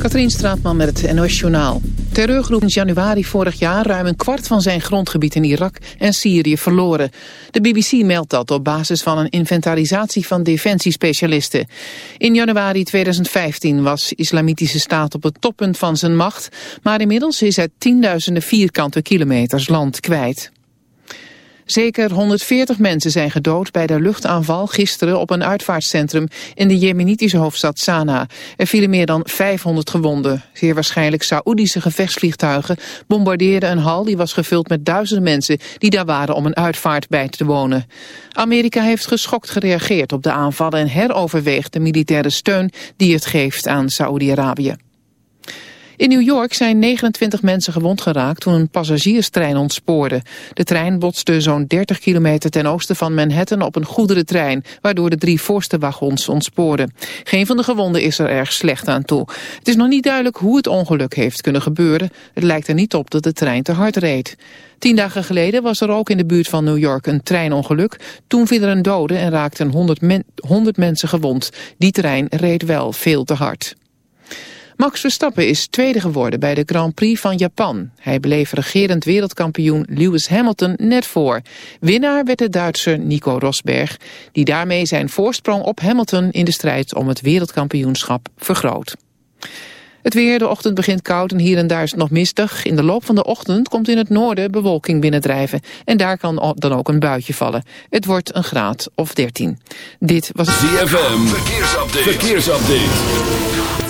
Katrien Straatman met het NOS Journaal. Terreurgroep in januari vorig jaar ruim een kwart van zijn grondgebied in Irak en Syrië verloren. De BBC meldt dat op basis van een inventarisatie van defensiespecialisten. In januari 2015 was Islamitische Staat op het toppunt van zijn macht, maar inmiddels is het tienduizenden vierkante kilometers land kwijt. Zeker 140 mensen zijn gedood bij de luchtaanval gisteren op een uitvaartcentrum in de jemenitische hoofdstad Sanaa. Er vielen meer dan 500 gewonden. Zeer waarschijnlijk Saoedische gevechtsvliegtuigen bombardeerden een hal die was gevuld met duizenden mensen die daar waren om een uitvaart bij te wonen. Amerika heeft geschokt gereageerd op de aanvallen en heroverweegt de militaire steun die het geeft aan Saoedi-Arabië. In New York zijn 29 mensen gewond geraakt toen een passagierstrein ontspoorde. De trein botste zo'n 30 kilometer ten oosten van Manhattan op een goederentrein, waardoor de drie voorste wagons ontspoorden. Geen van de gewonden is er erg slecht aan toe. Het is nog niet duidelijk hoe het ongeluk heeft kunnen gebeuren. Het lijkt er niet op dat de trein te hard reed. Tien dagen geleden was er ook in de buurt van New York een treinongeluk. Toen viel er een dode en raakten 100, 100 mensen gewond. Die trein reed wel veel te hard. Max Verstappen is tweede geworden bij de Grand Prix van Japan. Hij bleef regerend wereldkampioen Lewis Hamilton net voor. Winnaar werd de Duitser Nico Rosberg, die daarmee zijn voorsprong op Hamilton in de strijd om het wereldkampioenschap vergroot. Het weer, de ochtend begint koud en hier en daar is het nog mistig. In de loop van de ochtend komt in het noorden bewolking binnendrijven. En daar kan dan ook een buitje vallen. Het wordt een graad of 13. Dit was... ZFM, verkeersupdate. verkeersupdate.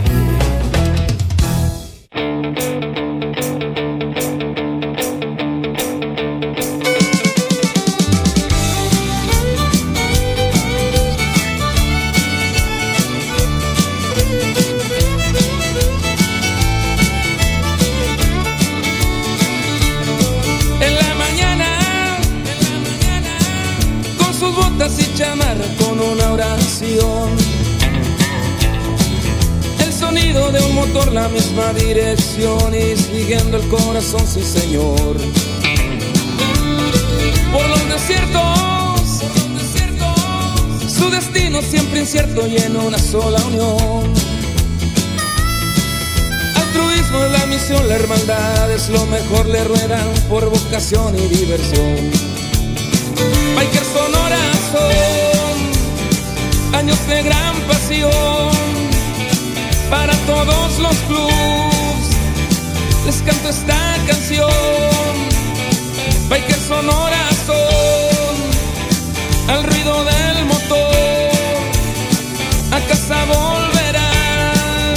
Corazón, sí señor. Por los desiertos, su destino siempre incierto y en una sola unión. Altruismo es la misión, la hermandad es lo mejor, le ruedan por vocación y diversión. Biker sonora son años de gran pasión para todos los clubs. Les canto esta canción, Biker sonora son, al ruido del motor, a casa volverán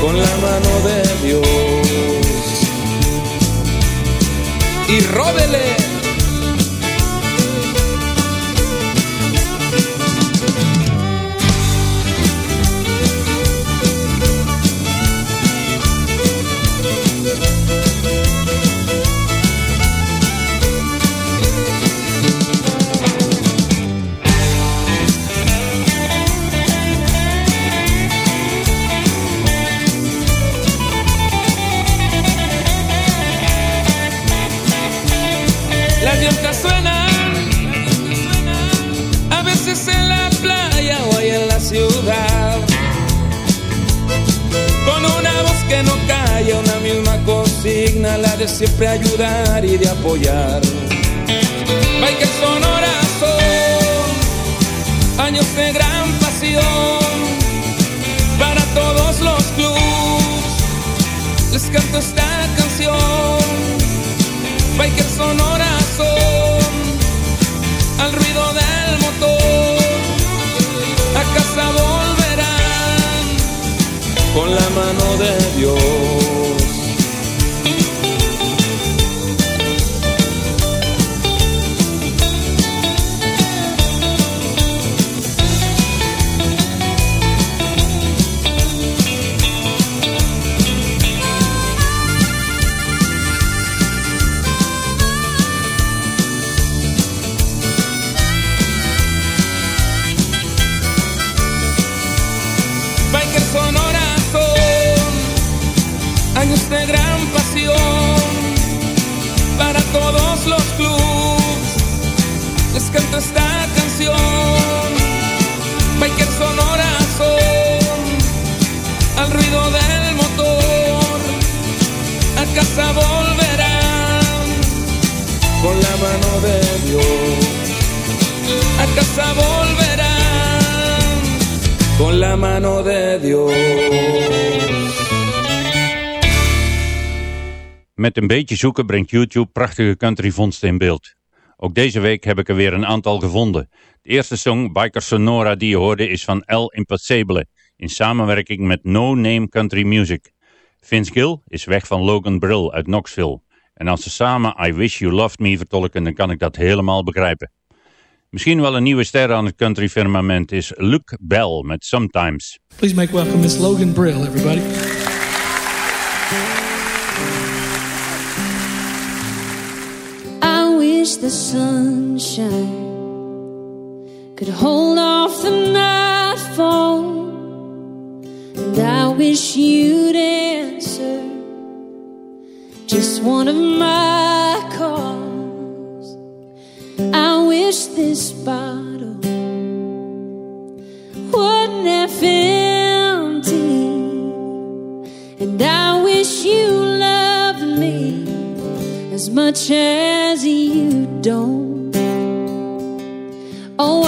con la mano de Dios. Y róbele de siempre ayudar y de apoyar. Biker Sonora son años de gran pasión para todos los clubs. Les canto esta canción. Biker Sonora son al ruido del motor. A casa volverán con la mano de Dios. Beetje zoeken brengt YouTube prachtige countryvondsten in beeld. Ook deze week heb ik er weer een aantal gevonden. De eerste song, Biker Sonora, die je hoorde is van El Impossible, in samenwerking met No Name Country Music. Vince Gill is weg van Logan Brill uit Knoxville. En als ze samen I Wish You Loved Me vertolken, dan kan ik dat helemaal begrijpen. Misschien wel een nieuwe ster aan het country firmament is Luke Bell met Sometimes. Please make welcome Miss Logan Brill, everybody. Wish the sunshine could hold off the nightfall, and I wish you'd answer just one of my calls. I wish this bottle wouldn't have as much as you don't. Oh,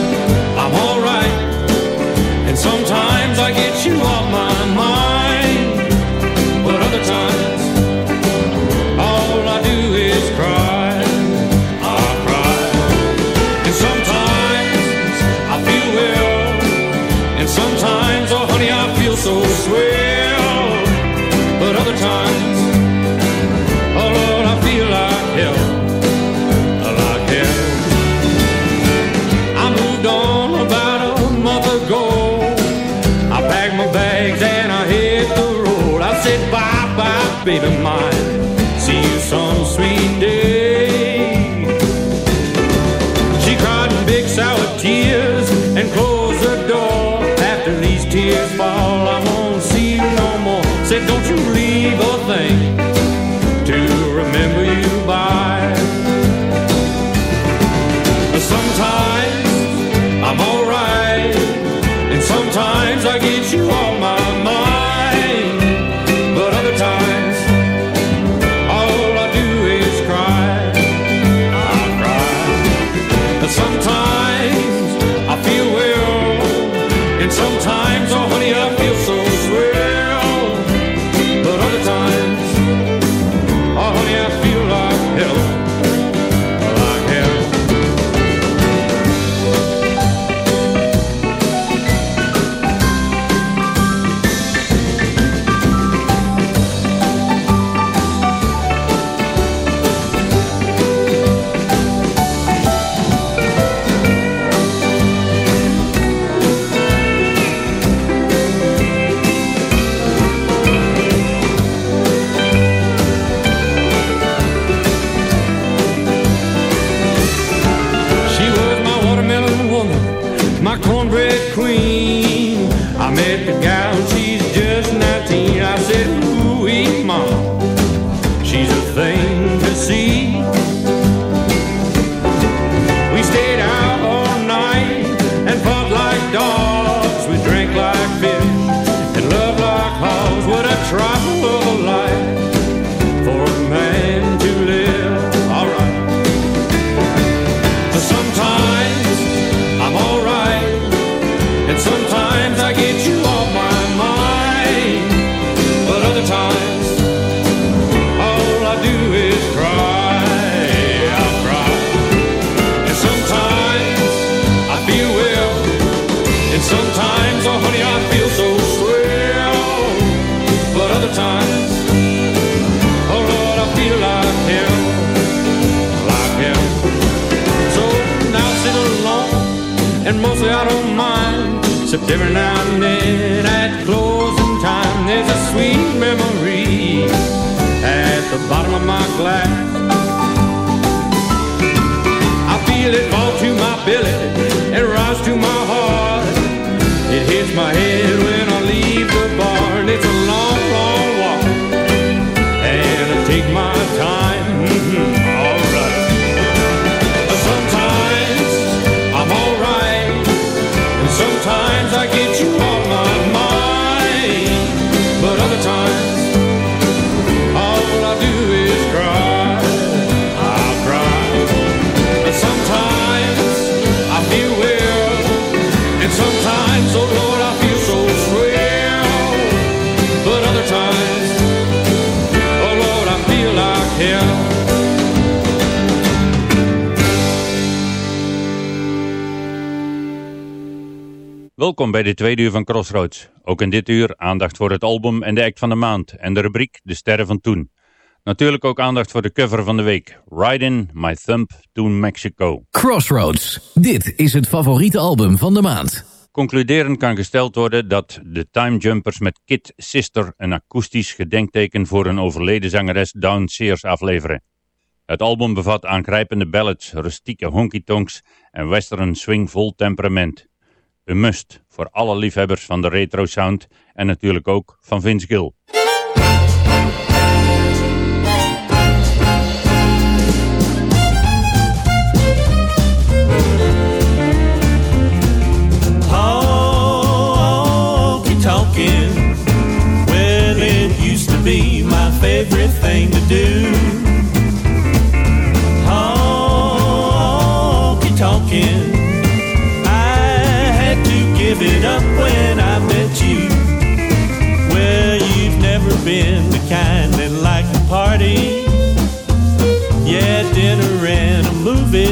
baby mine. See you some sweet day. She cried big sour tears and closed the door. After these tears fall, I won't see you no more. Said don't you leave a thing to remember you by. Sometimes I'm alright, and sometimes I get you on my Except every now and then at closing time, there's a sweet memory at the bottom of my glass. I feel it fall to my belly and rise to my heart. It hits my head when I leave the barn. Welkom bij de tweede uur van Crossroads. Ook in dit uur aandacht voor het album en de act van de maand en de rubriek De Sterren van Toen. Natuurlijk ook aandacht voor de cover van de week. Riding My Thumb to Mexico. Crossroads. Dit is het favoriete album van de maand. Concluderend kan gesteld worden dat de Time Jumpers met Kid Sister een akoestisch gedenkteken voor een overleden zangeres Dawn Sears afleveren. Het album bevat aangrijpende ballads, rustieke honky-tonks en western swing vol temperament. Een must voor alle liefhebbers van de retro sound en natuurlijk ook van Vince Gill.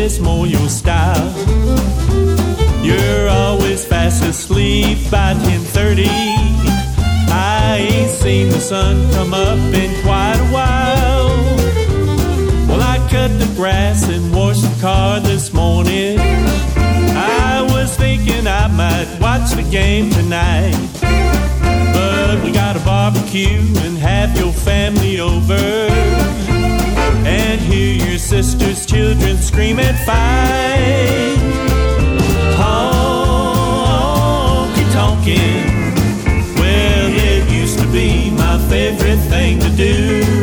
Movie's more your style. You're always fast asleep by 10:30. I ain't seen the sun come up in quite a while. Well, I cut the grass and washed the car this morning. I was thinking I might watch the game tonight. But we got a barbecue and have your family over. And hear your sister's children scream and fight. Honky tonkin'. Well, it used to be my favorite thing to do.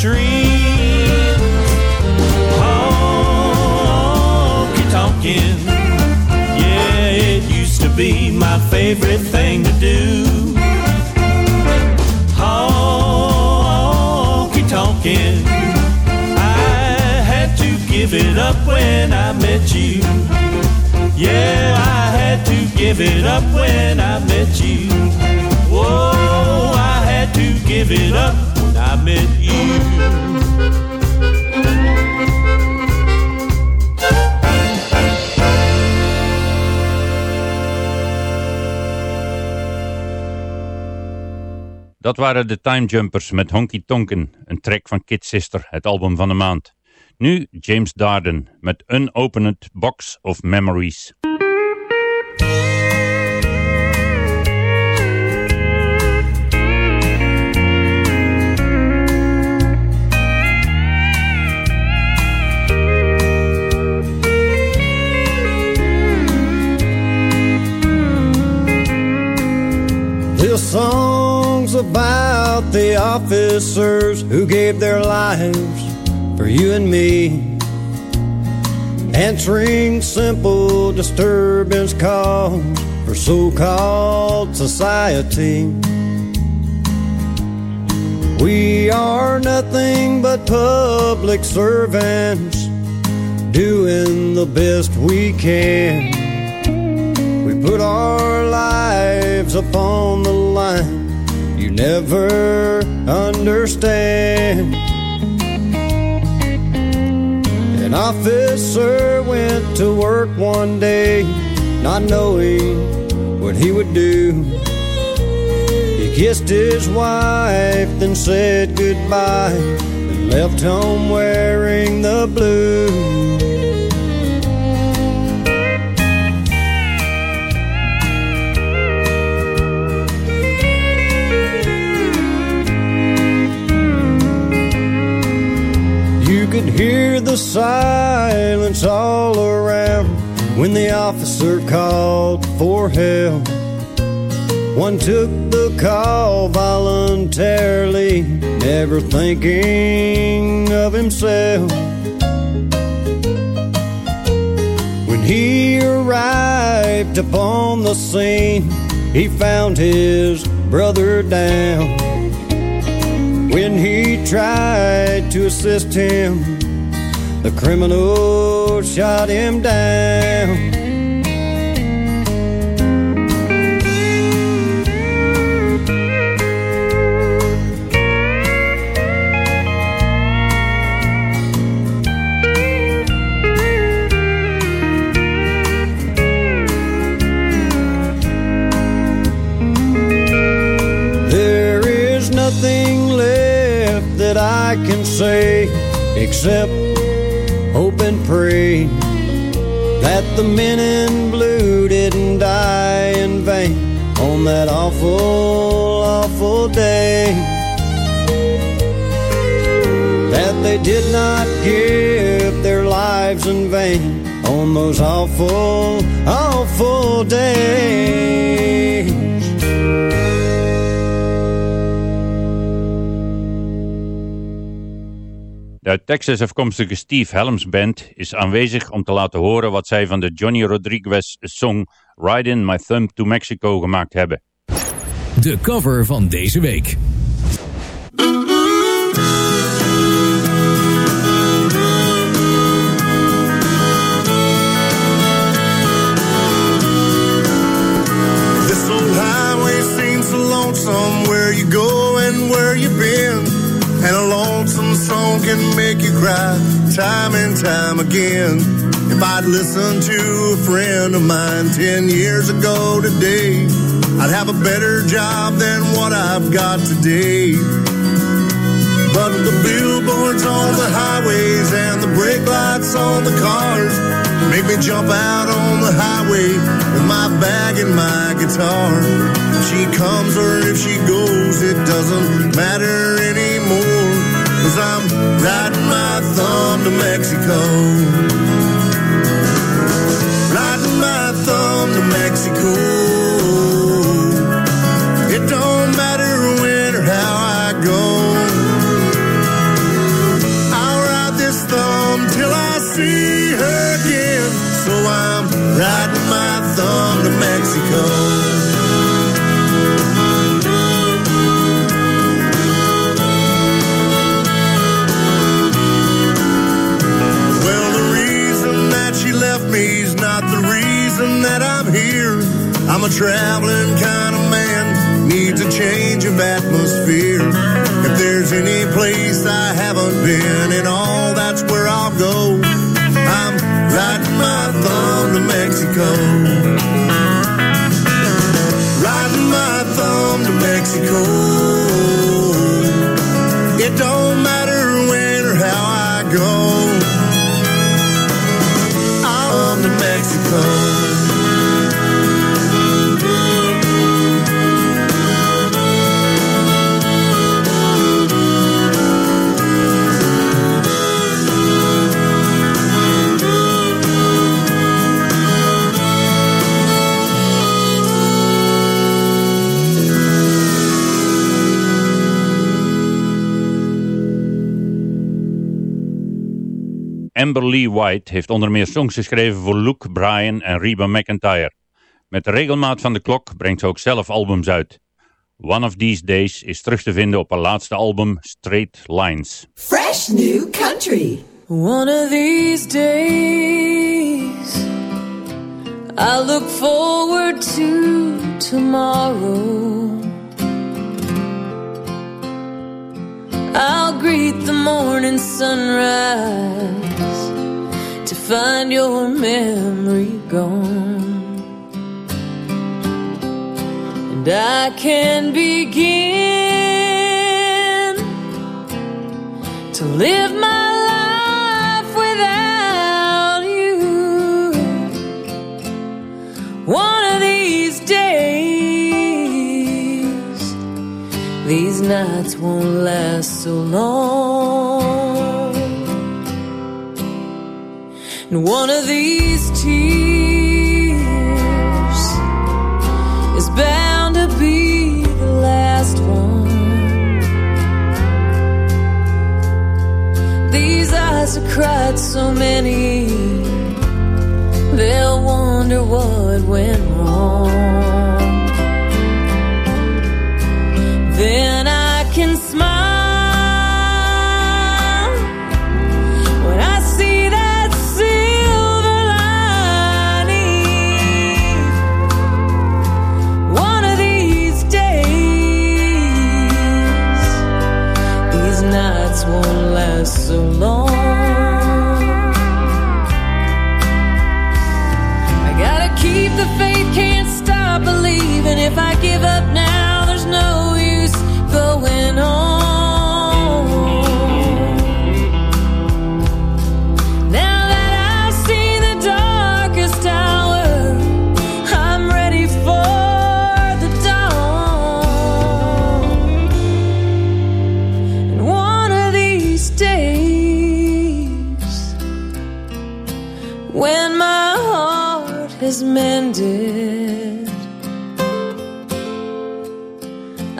Flashing waren de Time Jumpers met Honky Tonkin, een track van Kid Sister, het album van de maand. Nu James Darden met Unopened Box of Memories. This song's about the officers who gave their lives for you and me. Answering simple disturbance calls for so called society. We are nothing but public servants doing the best we can. We put our lives upon the line. You never understand. An officer went to work one day, not knowing what he would do. He kissed his wife, then said goodbye, and left home wearing the blue. hear the silence all around when the officer called for help. One took the call voluntarily, never thinking of himself. When he arrived upon the scene, he found his brother down. When he tried to assist him, the criminal shot him down. There is nothing left that I can say except hope and pray that the men in blue didn't die in vain on that awful, awful day. That they did not give their lives in vain on those awful, awful days. De uit Texas afkomstige Steve Helms Band is aanwezig om te laten horen wat zij van de Johnny Rodriguez song Riding My Thumb to Mexico gemaakt hebben. De cover van deze week. This old highway seems so lonesome where you go and where you been. Song can make you cry time and time again. If I'd listened to a friend of mine 10 years ago today, I'd have a better job than what I've got today. But the billboards on the highways and the brake lights on the cars make me jump out on the highway with my bag and my guitar. If she comes or if she goes, it doesn't matter anymore. Riding my thumb to Mexico. Riding my thumb to Mexico. It don't matter when or how I go. I'll ride this thumb till I see her again. So I'm riding my thumb to Mexico. I'm a traveling kind of man, needs a change of atmosphere. If there's any place I haven't been and all, that's where I'll go. I'm riding my thumb to Mexico. Amber Lee White heeft onder meer songs geschreven voor Luke Bryan en Reba McIntyre. Met de regelmaat van de klok brengt ze ook zelf albums uit. One of These Days is terug te vinden op haar laatste album Straight Lines. Fresh new country. One of these days, I look forward to tomorrow. I'll greet the morning sunrise to find your memory gone. And I can begin to live my nights won't last so long. And one of these tears is bound to be the last one. These eyes have cried so many, they'll wonder what went wrong.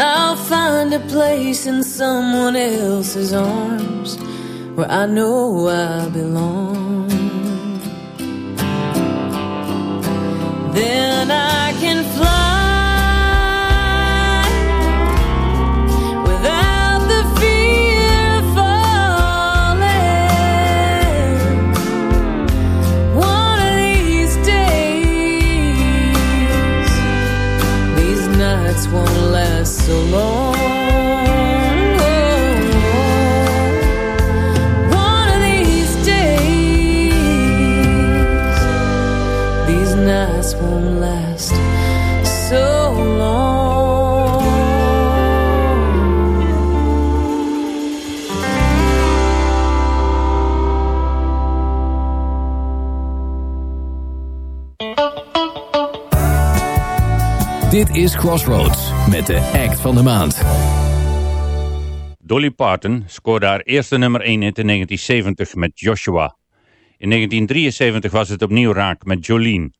I'll find a place in someone else's arms where I know I belong. Then I can so long. Is Crossroads met de act van de maand. Dolly Parton scoorde haar eerste nummer 1 hit in 1970 met Joshua. In 1973 was het opnieuw raak met Jolene.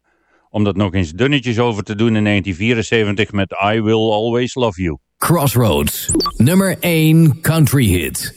Om dat nog eens dunnetjes over te doen in 1974 met I Will Always Love You. Crossroads, nummer 1 country hit.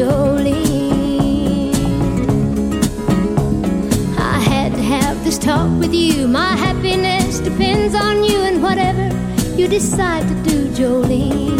Jolene. I had to have this talk with you. My happiness depends on you and whatever you decide to do, Jolene.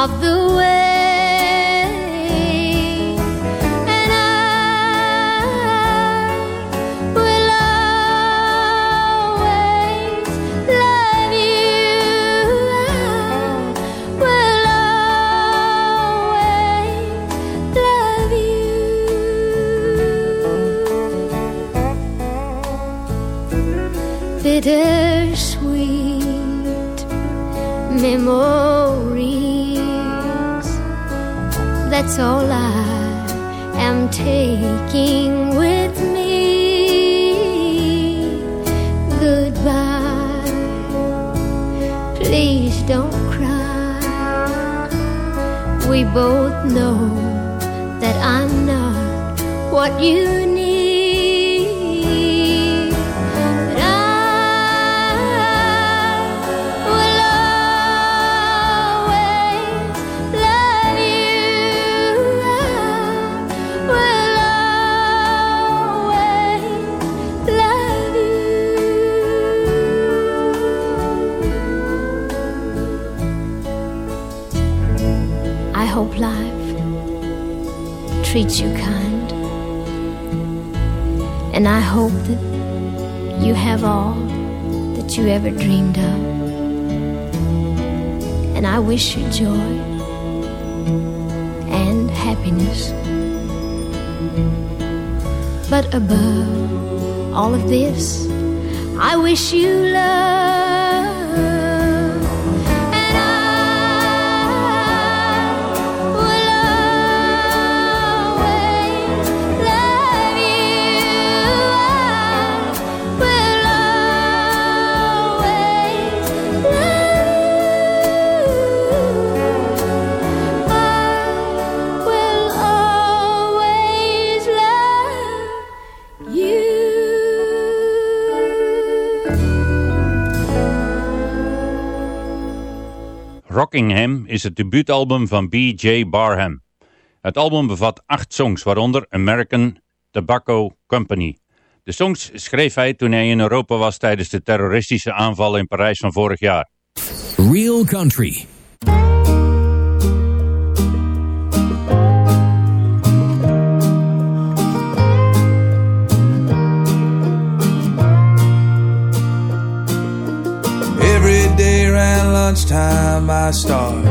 Of the way. Ever dreamed of. And I wish you joy and happiness. But above all of this, I wish you love. Rockingham is het debuutalbum van B.J. Barham. Het album bevat acht songs, waaronder American Tobacco Company. De songs schreef hij toen hij in Europa was tijdens de terroristische aanvallen in Parijs van vorig jaar. Real Country. Around lunchtime, I start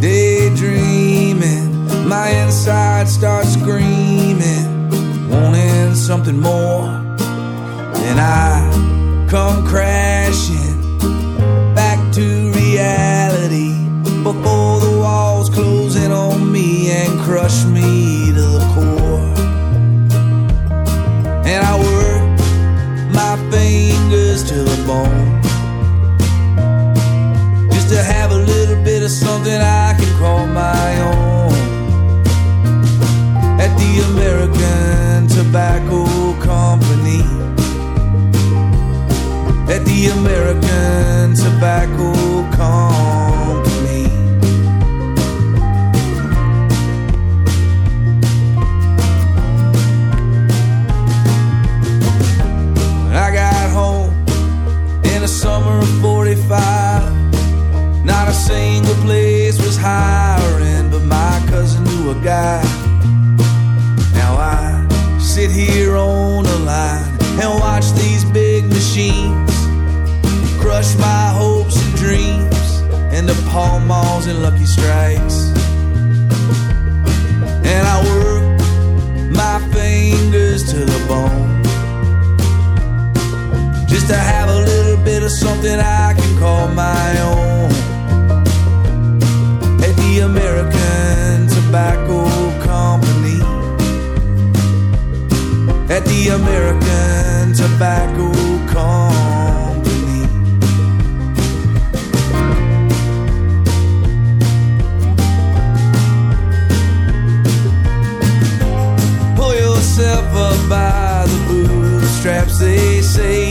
daydreaming. My inside starts screaming, wanting something more. Then I come crashing back to reality before the walls close in on me and crush me to the core. And I work my fingers to the bone something I can call my own. At the American Tobacco Company. At the American Tobacco Company. When I got home in the summer of 45. Not a single place was hiring, but my cousin knew a guy. Now I sit here on the line and watch these big machines crush my hopes and dreams into Pall Malls and Lucky Strikes. And I work my fingers to the bone just to have a little bit of something I can call my own. The American Tobacco Company. at the American Tobacco Company. Pull yourself up by the bootstraps, they say.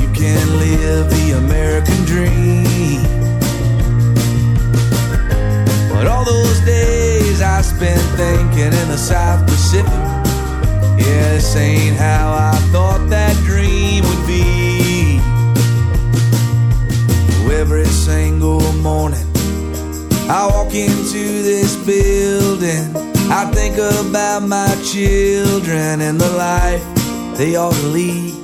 You can live the American dream. Spent thinking in the South Pacific. Yeah, this ain't how I thought that dream would be. Every single morning, I walk into this building. I think about my children and the life they ought to lead.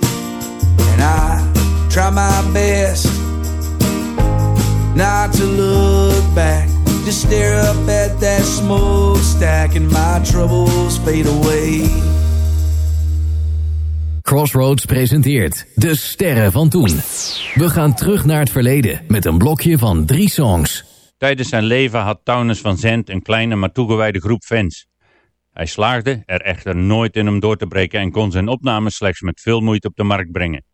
And I try my best not to look back. Just stare up at that smokestack and my troubles fade away. Crossroads presenteert De Sterren van Toen. We gaan terug naar het verleden met een blokje van drie songs. Tijdens zijn leven had Townes van Zandt een kleine maar toegewijde groep fans. Hij slaagde er echter nooit in om door te breken en kon zijn opnames slechts met veel moeite op de markt brengen.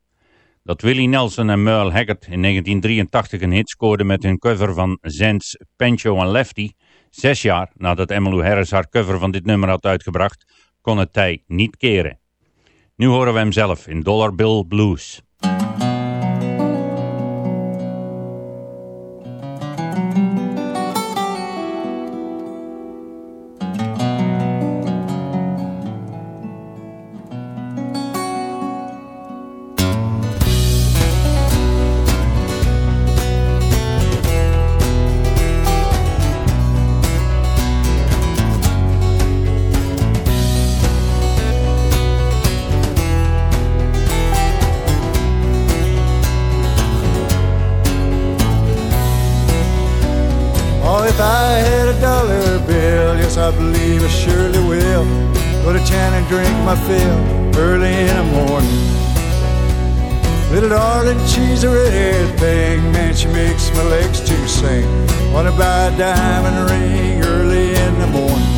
Dat Willie Nelson en Merle Haggard in 1983 een hit scoorden met hun cover van Zandt's Pancho and Lefty, zes jaar nadat Emmylou Harris haar cover van dit nummer had uitgebracht, kon het tij niet keren. Nu horen we hem zelf in Dollar Bill Blues. Drink my fill early in the morning. Little darling, she's a red thing, man, she makes my legs to sing. Wanna buy a diamond ring early in the morning.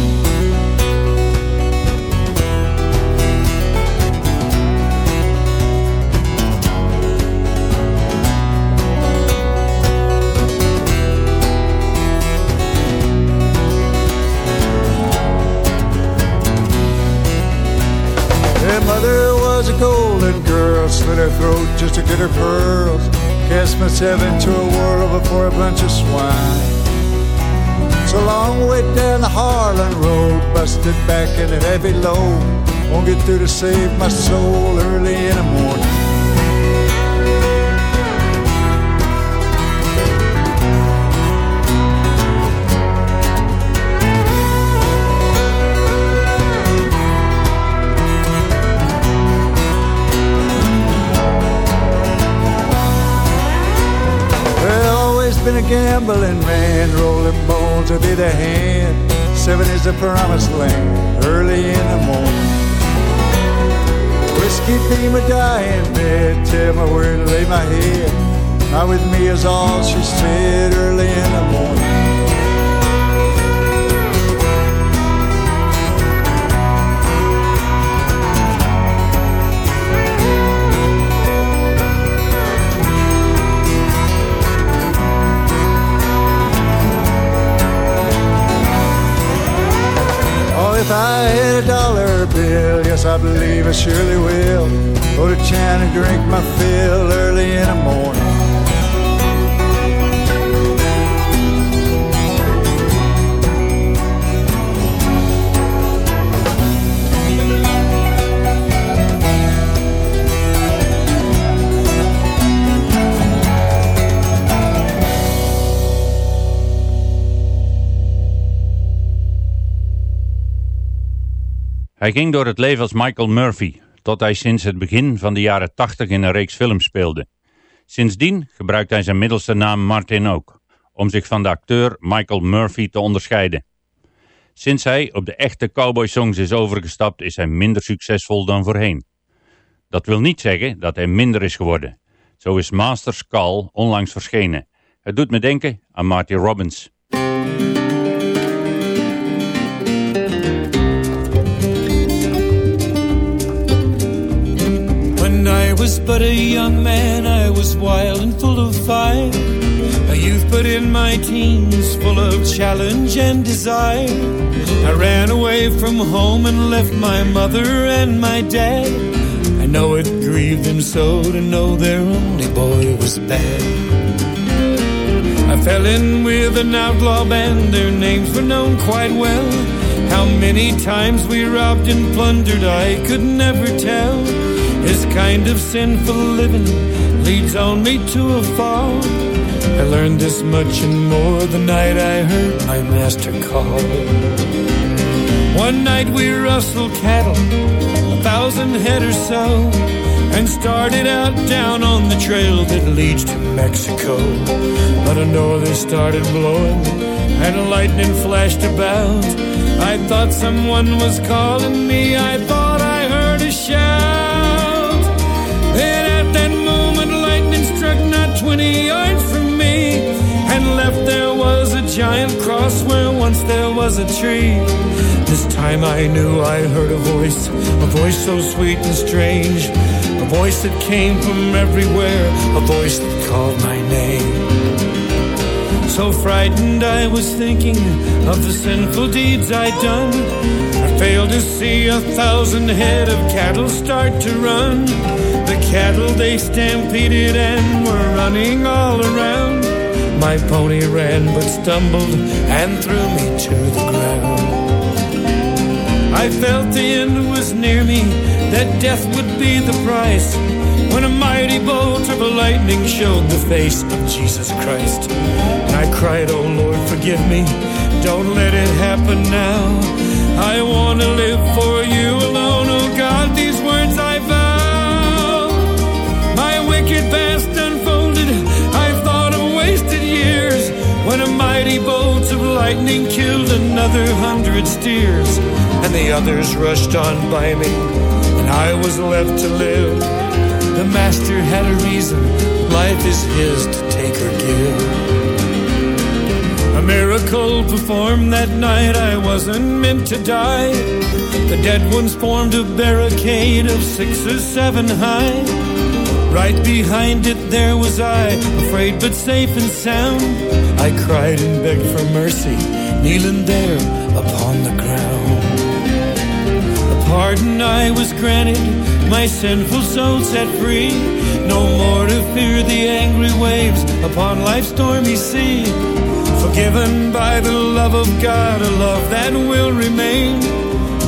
A girl, slit her throat just to get her pearls. Cast myself into a whirl before a bunch of swine. So long way down the Harlan Road, busted back in a heavy load. Won't get through to save my soul early in the morning. Gambling man, rolling bones will be the hand. Seven is the promised land, early in the morning. Whiskey be my dying bed, tell me where to lay my head. Not with me is all she said early in the morning. If I had a dollar bill, yes, I believe I surely will. Go to town and drink my fill early in the morning. Hij ging door het leven als Michael Murphy, tot hij sinds het begin van de jaren 80 in een reeks films speelde. Sindsdien gebruikt hij zijn middelste naam Martin ook, om zich van de acteur Michael Murphy te onderscheiden. Sinds hij op de echte cowboy songs is overgestapt, is hij minder succesvol dan voorheen. Dat wil niet zeggen dat hij minder is geworden. Zo is Master's Call onlangs verschenen. Het doet me denken aan Marty Robbins. Was but a young man, I was wild and full of fire. A youth but in my teens, full of challenge and desire. I ran away from home and left my mother and my dad. I know it grieved them so to know their only boy was bad. I fell in with an outlaw band, their names were known quite well. How many times we robbed and plundered, I could never tell. This kind of sinful living leads only to a fall. I learned this much and more the night I heard my master call. One night we rustled cattle, a thousand head or so, and started out down on the trail that leads to Mexico. But a norther started blowing, and lightning flashed about. I thought someone was calling me, was a tree. This time I knew I heard a voice, a voice so sweet and strange, a voice that came from everywhere, a voice that called my name. So frightened I was thinking of the sinful deeds I'd done. I failed to see a thousand head of cattle start to run. The cattle they stampeded and were running all around. My pony ran but stumbled and threw me to the ground. I felt the end was near me, that death would be the price. When a mighty bolt of lightning showed the face of Jesus Christ. And I cried, Oh Lord, forgive me, don't let it happen now. I want to live for you alone, mighty bolt of lightning killed another hundred steers, and the others rushed on by me, and I was left to live. The master had a reason, life is his to take or give. A miracle performed that night, I wasn't meant to die. The dead ones formed a barricade of six or seven high. Right behind it there was I, afraid but safe and sound. I cried and begged for mercy, kneeling there upon the ground. A pardon I was granted, my sinful soul set free. No more to fear the angry waves upon life's stormy sea. Forgiven by the love of God, a love that will remain.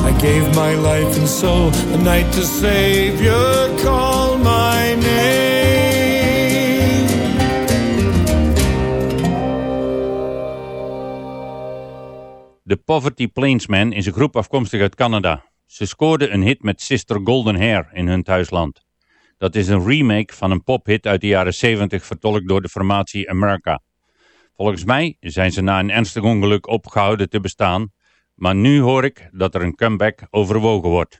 I gave my life and soul the night the Savior called my name. De Poverty Plainsmen is een groep afkomstig uit Canada. Ze scoorden een hit met Sister Golden Hair in hun thuisland. Dat is een remake van een pophit uit de jaren 70 vertolkt door de formatie America. Volgens mij zijn ze na een ernstig ongeluk opgehouden te bestaan, maar nu hoor ik dat er een comeback overwogen wordt.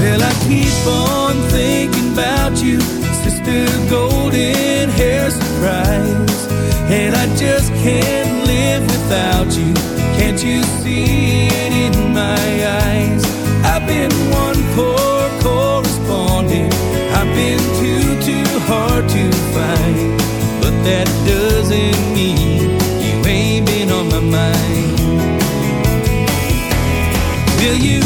Well, I keep on thinking about you, Sister Golden Hair Surprise. And I just can't live without you. Can't you see it in my eyes? I've been one poor correspondent. I've been too, too hard to find. But that doesn't mean you ain't been on my mind. Will you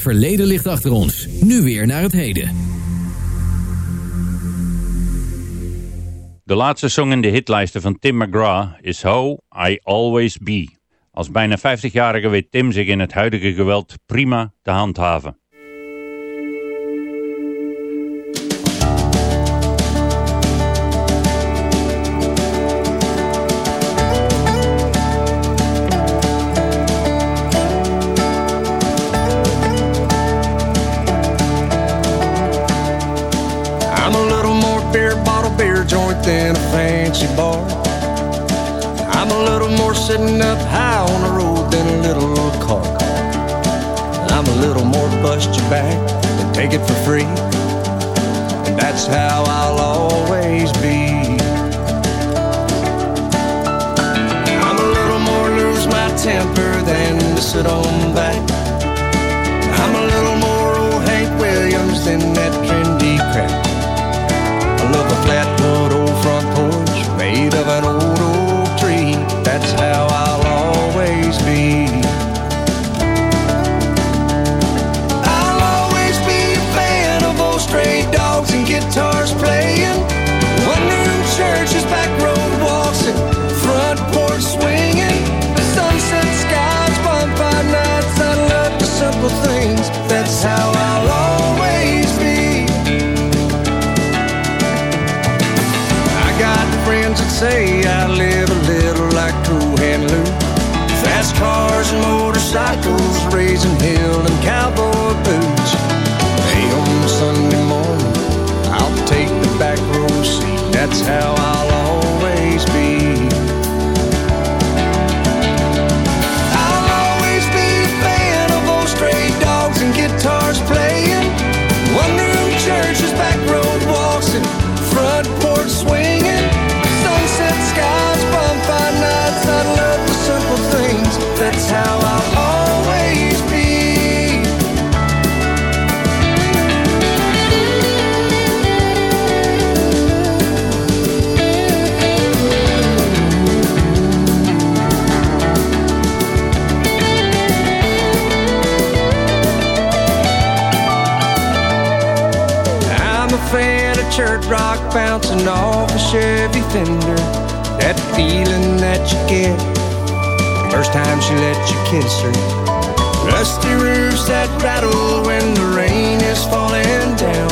Verleden ligt achter ons. Nu weer naar het heden. De laatste song in de hitlijsten van Tim McGraw is How I Always Be. Als bijna 50-jarige weet Tim zich in het huidige geweld prima te handhaven. taxi bar. I'm a little more sitting up high on the road than a little old car. I'm a little more bust your back than take it for free. And that's how I'll always be. I'm a little more lose my temper than to sit on back. I'm a little more old Hank Williams than that dream first time she let you kiss her. Rusty roofs that rattle when the rain is falling down.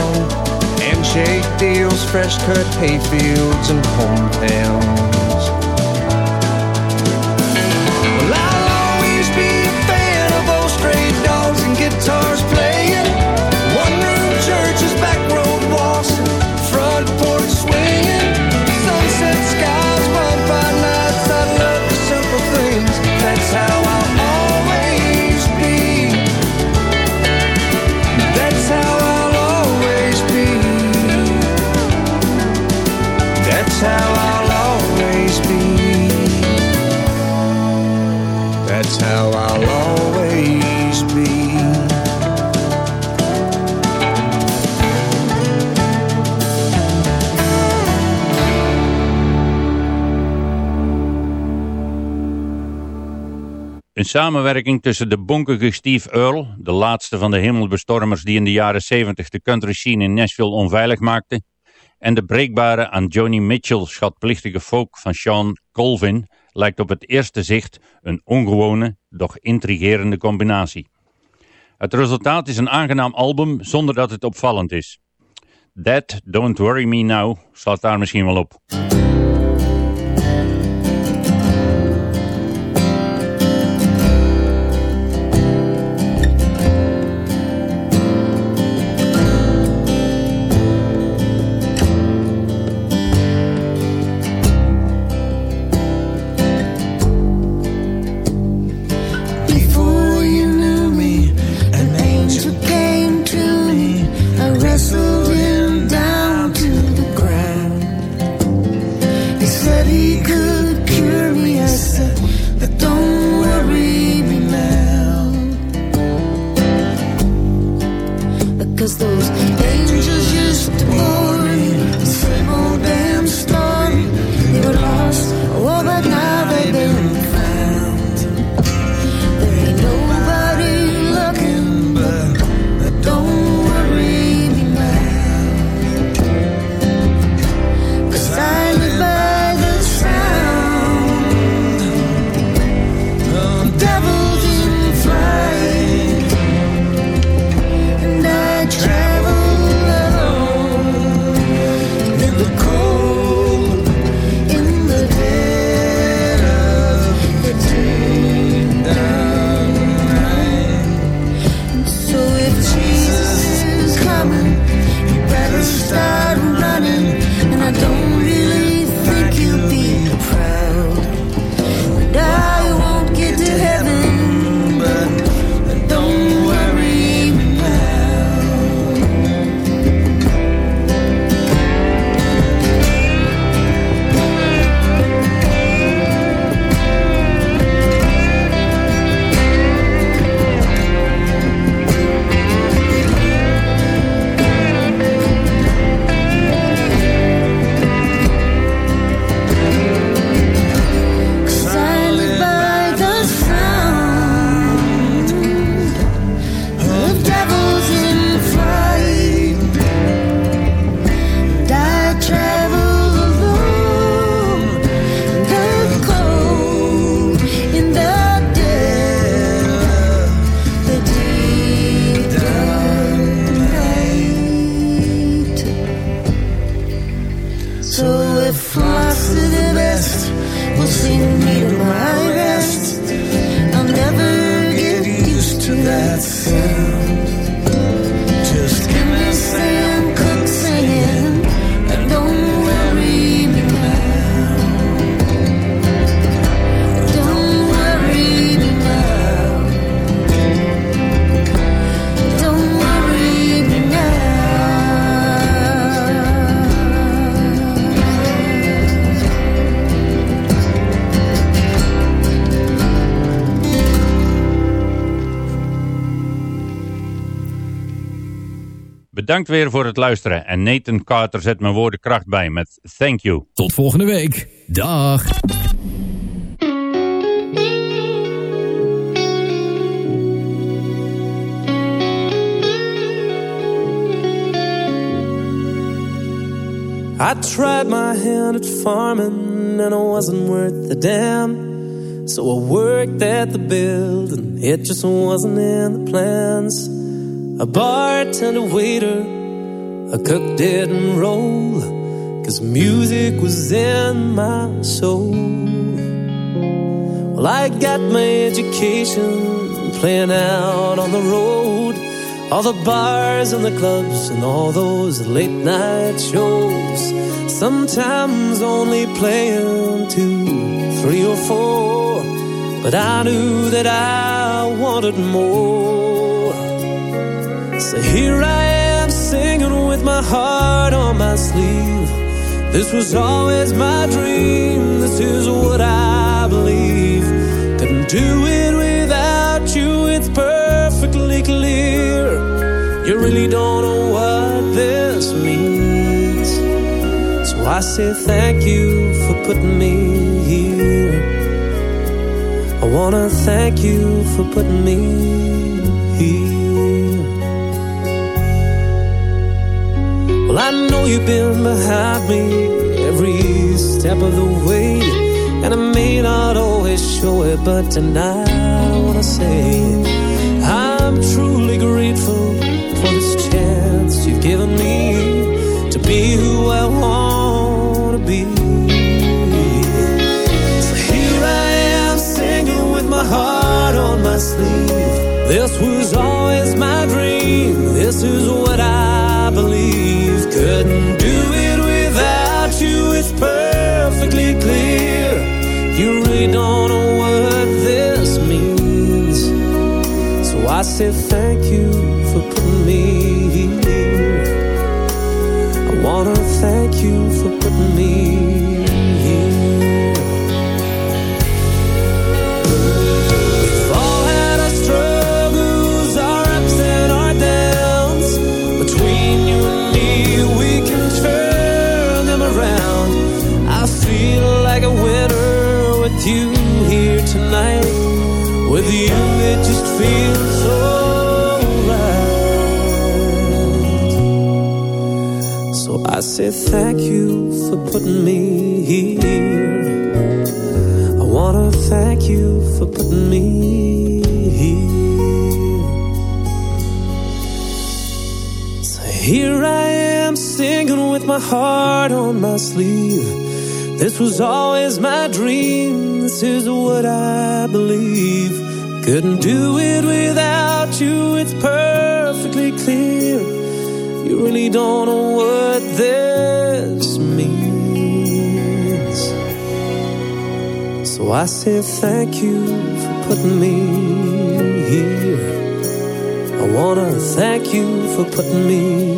And shake deals, fresh cut hayfields, and hometown. Een samenwerking tussen de bonkige Steve Earle, de laatste van de hemelbestormers die in de jaren 70 de country scene in Nashville onveilig maakte, en de breekbare aan Joni Mitchell schatplichtige folk van Sean Colvin lijkt op het eerste zicht een ongewone, doch intrigerende combinatie. Het resultaat is een aangenaam album zonder dat het opvallend is. That Don't Worry Me Now slaat daar misschien wel op. Bedankt weer voor het luisteren en Nathan Carter zet mijn woorden kracht bij met thank you. Tot volgende week. Dag. I tried my hand at farming and I wasn't worth a damn. So I worked at the building, it just wasn't in the plans. A bartender, a waiter, a cook didn't roll. Cause music was in my soul. Well, I got my education playing out on the road. All the bars and the clubs and all those late night shows. Sometimes only playing two, three, or four. But I knew that I wanted more. So here I am singing with my heart on my sleeve. This was always my dream. This is what I believe. Couldn't do it without you. It's perfectly clear. You really don't know what this means. So I say thank you for putting me here. I wanna thank you for putting me here. Know you've been behind me every step of the way, and I may not always show it, but tonight I wanna say I'm truly grateful for this chance you've given me to be who I wanna be. So here I am singing with my heart on my sleeve. This was always my dream. This is what I believe. Couldn't do it without you. It's perfectly clear. You really don't know what this means. So I say thank you for putting me here. I wanna thank you for putting me was always my dream. This is what I believe. Couldn't do it without you. It's perfectly clear. You really don't know what this means. So I say thank you for putting me here. I wanna thank you for putting me